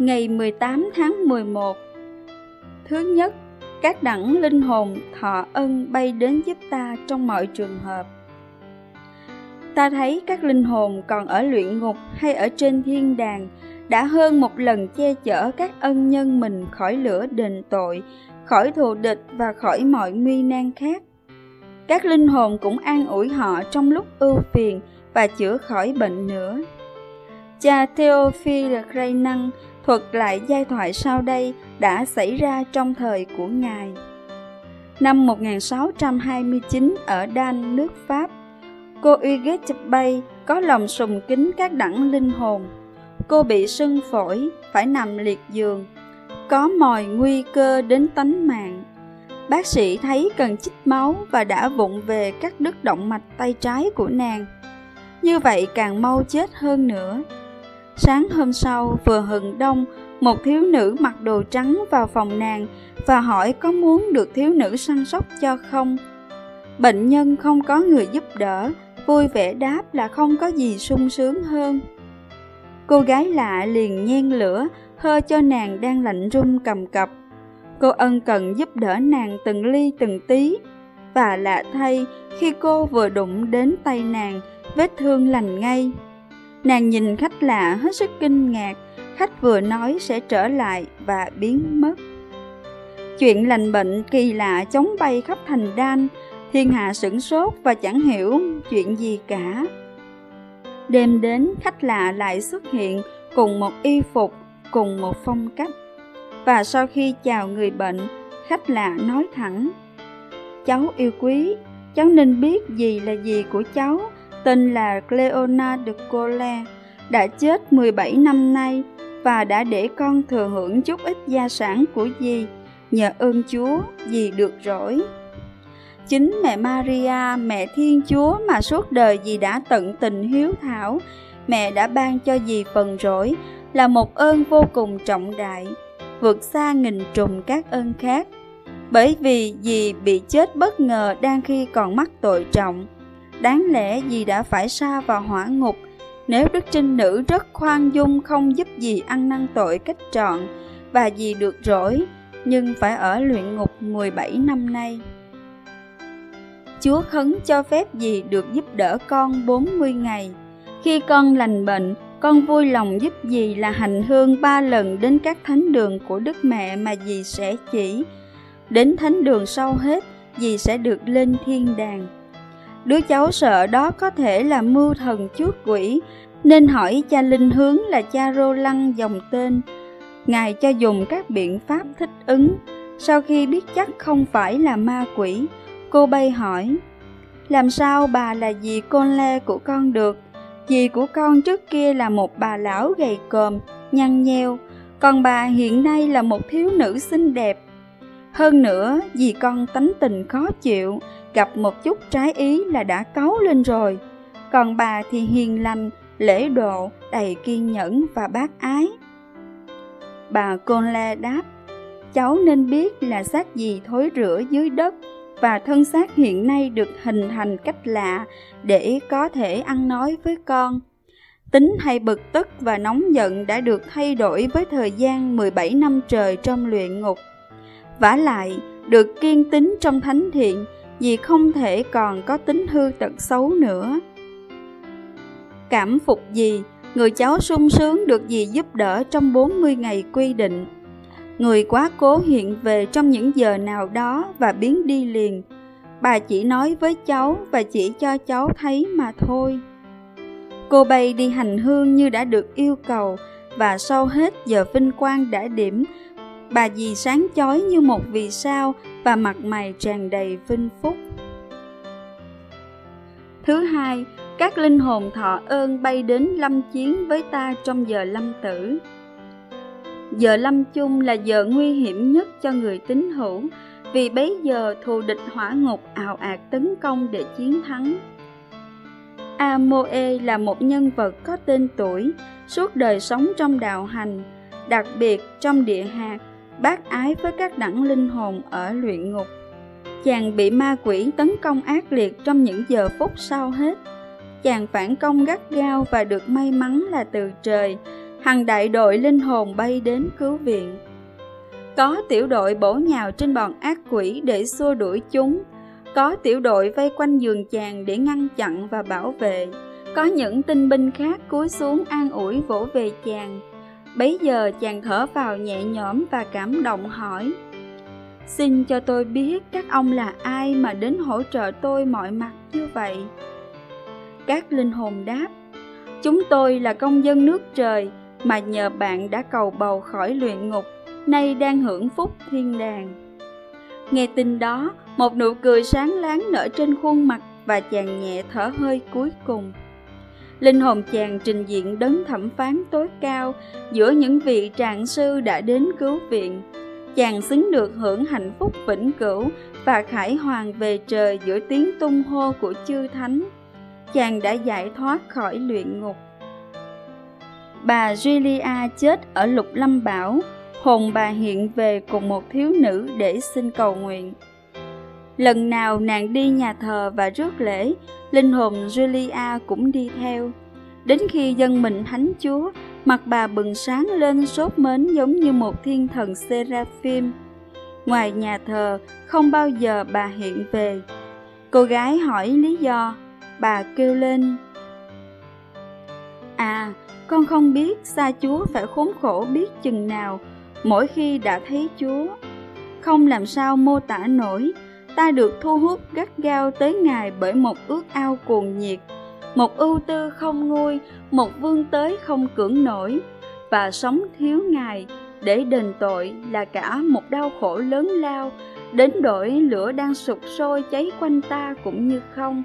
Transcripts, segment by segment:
ngày 18 tháng 11 Thứ nhất, các đẳng linh hồn thọ ân bay đến giúp ta trong mọi trường hợp. Ta thấy các linh hồn còn ở luyện ngục hay ở trên thiên đàng đã hơn một lần che chở các ân nhân mình khỏi lửa đền tội, khỏi thù địch và khỏi mọi nguy nan khác. Các linh hồn cũng an ủi họ trong lúc ưu phiền và chữa khỏi bệnh nữa. Cha Theophile Renan thuật lại giai thoại sau đây đã xảy ra trong thời của Ngài. Năm 1629 ở Đan, nước Pháp, cô Huguette Bay có lòng sùng kính các đẳng linh hồn. Cô bị sưng phổi, phải nằm liệt giường, có mòi nguy cơ đến tánh mạng. Bác sĩ thấy cần chích máu và đã vụng về cắt đứt động mạch tay trái của nàng. Như vậy càng mau chết hơn nữa. Sáng hôm sau, vừa hừng đông, một thiếu nữ mặc đồ trắng vào phòng nàng và hỏi có muốn được thiếu nữ săn sóc cho không. Bệnh nhân không có người giúp đỡ, vui vẻ đáp là không có gì sung sướng hơn. Cô gái lạ liền nhen lửa, hơ cho nàng đang lạnh run cầm cập. Cô ân cần giúp đỡ nàng từng ly từng tí, và lạ thay khi cô vừa đụng đến tay nàng, vết thương lành ngay. Nàng nhìn khách lạ hết sức kinh ngạc, khách vừa nói sẽ trở lại và biến mất. Chuyện lành bệnh kỳ lạ chống bay khắp thành đan, thiên hạ sửng sốt và chẳng hiểu chuyện gì cả. Đêm đến khách lạ lại xuất hiện cùng một y phục, cùng một phong cách. Và sau khi chào người bệnh, khách lạ nói thẳng Cháu yêu quý, cháu nên biết gì là gì của cháu tên là Cleona de Cole, đã chết 17 năm nay và đã để con thừa hưởng chút ít gia sản của dì. Nhờ ơn Chúa, dì được rỗi. Chính mẹ Maria, mẹ Thiên Chúa mà suốt đời dì đã tận tình hiếu thảo, mẹ đã ban cho dì phần rỗi là một ơn vô cùng trọng đại, vượt xa nghìn trùng các ơn khác. Bởi vì dì bị chết bất ngờ đang khi còn mắc tội trọng, đáng lẽ dì đã phải xa vào hỏa ngục nếu đức trinh nữ rất khoan dung không giúp dì ăn năn tội cách trọn và dì được rỗi nhưng phải ở luyện ngục 17 năm nay. Chúa khấn cho phép dì được giúp đỡ con 40 ngày. Khi con lành bệnh, con vui lòng giúp dì là hành hương ba lần đến các thánh đường của Đức Mẹ mà dì sẽ chỉ. Đến thánh đường sau hết, dì sẽ được lên thiên đàng. Đứa cháu sợ đó có thể là mưu thần chuốt quỷ, nên hỏi cha linh hướng là cha rô lăng dòng tên. Ngài cho dùng các biện pháp thích ứng. Sau khi biết chắc không phải là ma quỷ, cô bay hỏi, làm sao bà là dì con le của con được? Dì của con trước kia là một bà lão gầy còm, nhăn nheo, còn bà hiện nay là một thiếu nữ xinh đẹp. Hơn nữa, dì con tánh tình khó chịu, gặp một chút trái ý là đã cáu lên rồi. Còn bà thì hiền lành, lễ độ, đầy kiên nhẫn và bác ái. Bà Côn La đáp, cháu nên biết là xác gì thối rửa dưới đất và thân xác hiện nay được hình thành cách lạ để có thể ăn nói với con. Tính hay bực tức và nóng giận đã được thay đổi với thời gian 17 năm trời trong luyện ngục. vả lại, được kiên tính trong thánh thiện vì không thể còn có tính hư tật xấu nữa. Cảm phục gì, người cháu sung sướng được gì giúp đỡ trong 40 ngày quy định. Người quá cố hiện về trong những giờ nào đó và biến đi liền. Bà chỉ nói với cháu và chỉ cho cháu thấy mà thôi. Cô bay đi hành hương như đã được yêu cầu và sau hết giờ vinh quang đã điểm, bà dì sáng chói như một vì sao và mặt mày tràn đầy vinh phúc. Thứ hai, các linh hồn thọ ơn bay đến lâm chiến với ta trong giờ lâm tử. Giờ lâm chung là giờ nguy hiểm nhất cho người tín hữu, vì bấy giờ thù địch hỏa ngục ảo ạt tấn công để chiến thắng. Amoe là một nhân vật có tên tuổi, suốt đời sống trong đạo hành, đặc biệt trong địa hạt, bác ái với các đẳng linh hồn ở luyện ngục. Chàng bị ma quỷ tấn công ác liệt trong những giờ phút sau hết. Chàng phản công gắt gao và được may mắn là từ trời. hằng đại đội linh hồn bay đến cứu viện. Có tiểu đội bổ nhào trên bọn ác quỷ để xua đuổi chúng, có tiểu đội vây quanh giường chàng để ngăn chặn và bảo vệ, có những tinh binh khác cúi xuống an ủi vỗ về chàng. Bấy giờ chàng thở vào nhẹ nhõm và cảm động hỏi, Xin cho tôi biết các ông là ai mà đến hỗ trợ tôi mọi mặt như vậy? Các linh hồn đáp, Chúng tôi là công dân nước trời mà nhờ bạn đã cầu bầu khỏi luyện ngục, nay đang hưởng phúc thiên đàng. Nghe tin đó, một nụ cười sáng láng nở trên khuôn mặt và chàng nhẹ thở hơi cuối cùng. Linh hồn chàng trình diện đấng thẩm phán tối cao giữa những vị trạng sư đã đến cứu viện. Chàng xứng được hưởng hạnh phúc vĩnh cửu và khải hoàng về trời giữa tiếng tung hô của chư thánh. Chàng đã giải thoát khỏi luyện ngục. Bà Julia chết ở Lục Lâm Bảo, hồn bà hiện về cùng một thiếu nữ để xin cầu nguyện. Lần nào nàng đi nhà thờ và rước lễ, linh hồn Julia cũng đi theo. Đến khi dân mình thánh chúa, mặt bà bừng sáng lên sốt mến giống như một thiên thần seraphim. Ngoài nhà thờ, không bao giờ bà hiện về. Cô gái hỏi lý do, bà kêu lên. À, con không biết xa Chúa phải khốn khổ biết chừng nào mỗi khi đã thấy Chúa. Không làm sao mô tả nổi, ta được thu hút gắt gao tới Ngài bởi một ước ao cuồng nhiệt, một ưu tư không nguôi, một vương tới không cưỡng nổi, và sống thiếu Ngài để đền tội là cả một đau khổ lớn lao, đến đổi lửa đang sụp sôi cháy quanh ta cũng như không.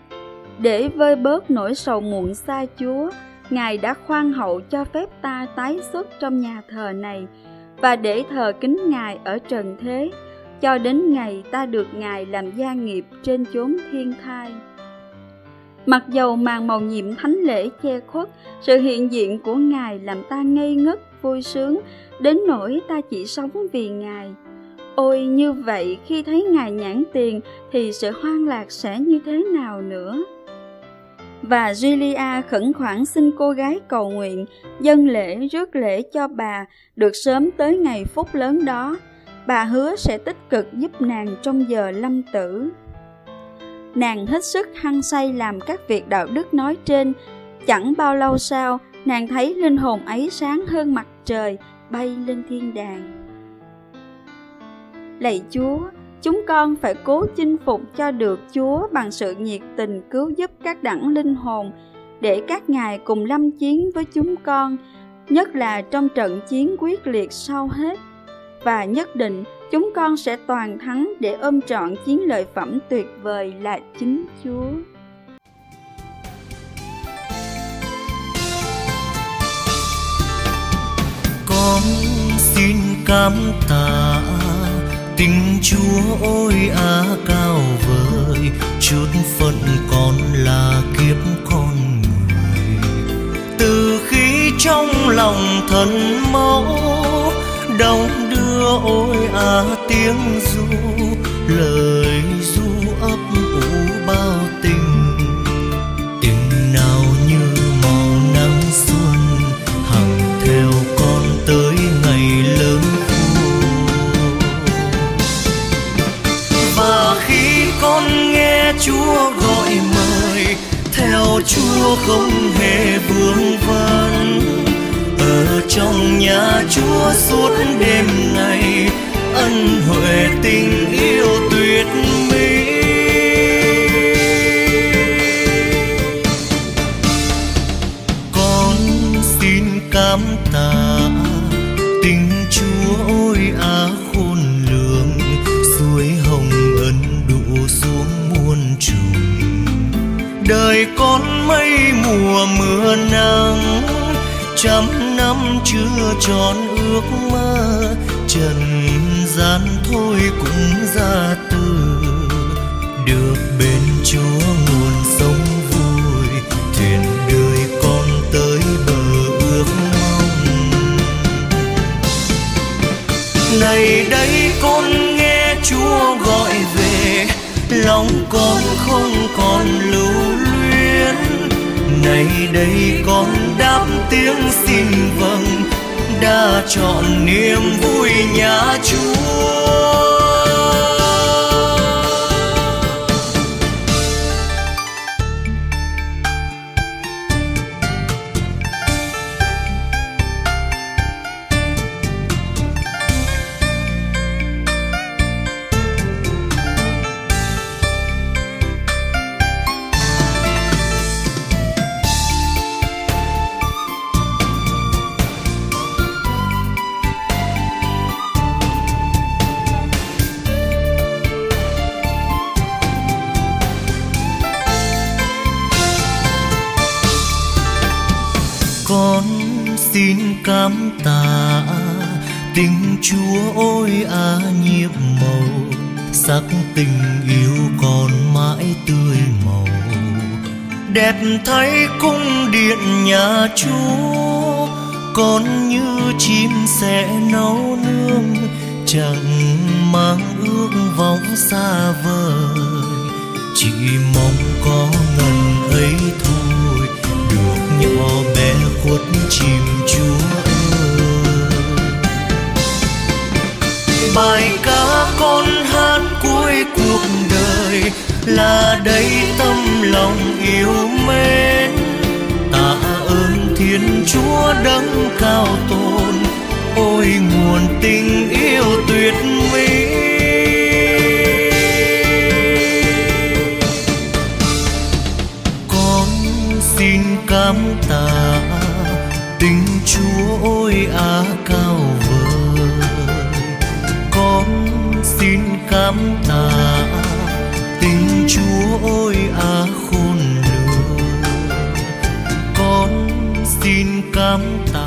Để vơi bớt nỗi sầu muộn xa Chúa, Ngài đã khoan hậu cho phép ta tái xuất trong nhà thờ này và để thờ kính Ngài ở trần thế, cho đến ngày ta được Ngài làm gia nghiệp trên chốn thiên thai. Mặc dầu màn màu nhiệm thánh lễ che khuất, sự hiện diện của Ngài làm ta ngây ngất, vui sướng, đến nỗi ta chỉ sống vì Ngài. Ôi như vậy khi thấy Ngài nhãn tiền thì sự hoang lạc sẽ như thế nào nữa? và Julia khẩn khoản xin cô gái cầu nguyện, dân lễ rước lễ cho bà được sớm tới ngày phúc lớn đó. Bà hứa sẽ tích cực giúp nàng trong giờ lâm tử. Nàng hết sức hăng say làm các việc đạo đức nói trên. Chẳng bao lâu sau, nàng thấy linh hồn ấy sáng hơn mặt trời, bay lên thiên đàng. Lạy Chúa, Chúng con phải cố chinh phục cho được Chúa bằng sự nhiệt tình cứu giúp các đẳng linh hồn để các ngài cùng lâm chiến với chúng con, nhất là trong trận chiến quyết liệt sau hết. Và nhất định chúng con sẽ toàn thắng để ôm trọn chiến lợi phẩm tuyệt vời là chính Chúa. Con xin cảm tạ tình chúa ôi á cao vời, chút phận con là kiếp con người từ khi trong lòng thân mẫu đong ôi à tiếng ru lời trăm năm chưa tròn ước mơ, trần gian thôi cũng ra từ. Được bên chúa nguồn sống vui, thuyền đời con tới bờ ước mong. Này đây con nghe chúa gọi về, lòng con không còn lưu nay này đây con đáp tiếng xin vâng đã chọn niềm vui nhà chúa. Con xin cảm tạ. Tình chúa ôi à nhiệm màu sắc tình yêu còn mãi tươi màu. Đẹp thấy cung điện nhà chúa, con như chim sẽ nấu nương, chẳng mang ước vọng xa vời. Chỉ mong có ngần ấy thôi, được nhỏ bé khuất chìm chúa ơi. Bài ca con hát cuối cuộc đời là đầy tâm lòng yêu mến. Tạ ơn thiên chúa đấng cao tôn ôi nguồn tình yêu tuyệt mỹ á vời? Con xin cảm tạ tình chúa ôi á khôn lường. Con xin cảm tạ